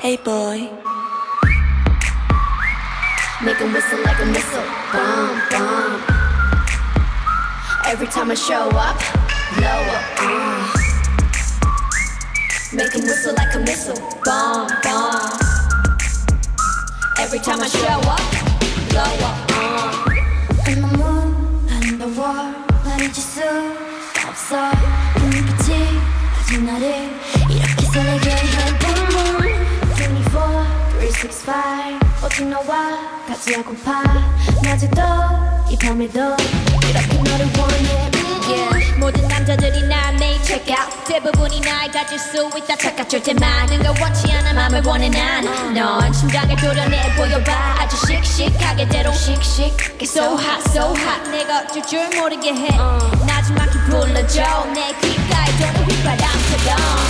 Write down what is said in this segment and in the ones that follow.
Hey boy. Make him whistle like a missile. Bomb, bomb. Every time I show up, blow up. Uh. Make him whistle like a missile. Bomb, bomb. Every time I show up, 365. 오직 너와 같이 하고파. 낮에도 이 밤에도 이렇게 너를 원해. Yeah. 모든 남자들이 날 매일 check out 대부분이 날 가질 수 있다 착각할 때 많은 걸 원치 않아 맘을 원해 난넌 심장을 도려내 보여봐 아주 씩씩하게 때론 씩씩 So hot so hot 내가 어쩔 줄 모르게 해 나지막히 불러줘 내 귓가에 도는 휘바람처럼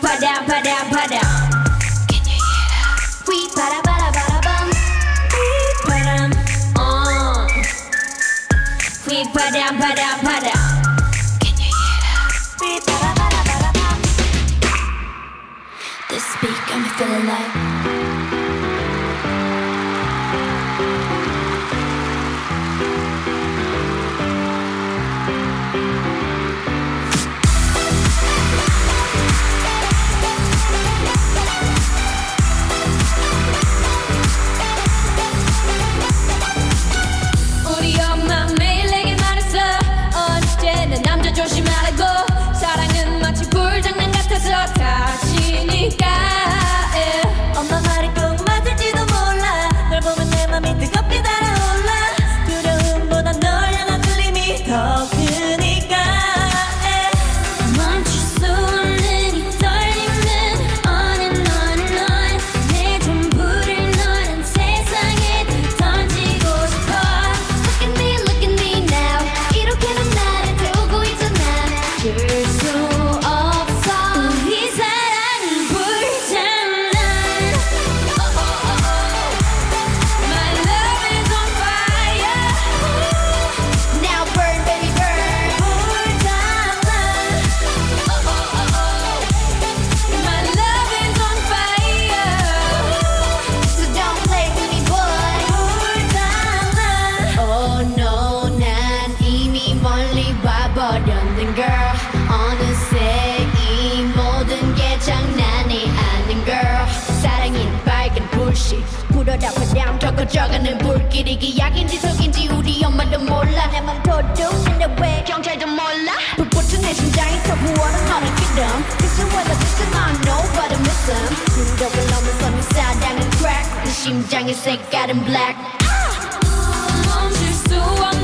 pada pada pada. Can you hear that? We pada pada pada bum. We pada on. Uh. We pada pada. Can you hear that? We pada pada pada bum. This beat got me feeling like. 덮어져가는 불길이 기약인지 속인지 우리 엄마도 몰라 내 맘 도둑인데 왜 경찰도 몰라 불붙은 내 심장이 더 부어라 너를 기름 This is what I this is I know but I miss him 눈독을 넘어서 네 사랑은 crack 내 심장의 색깔은 black 멈출 수 없는